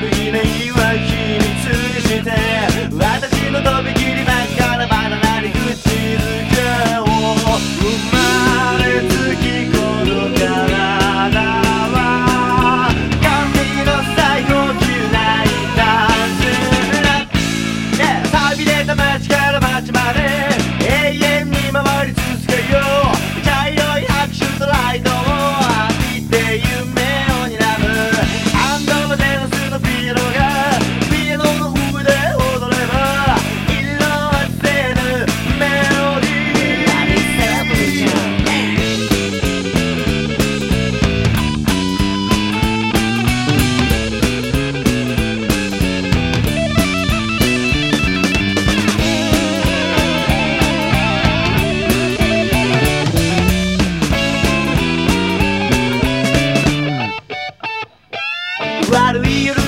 Marina e lado e eu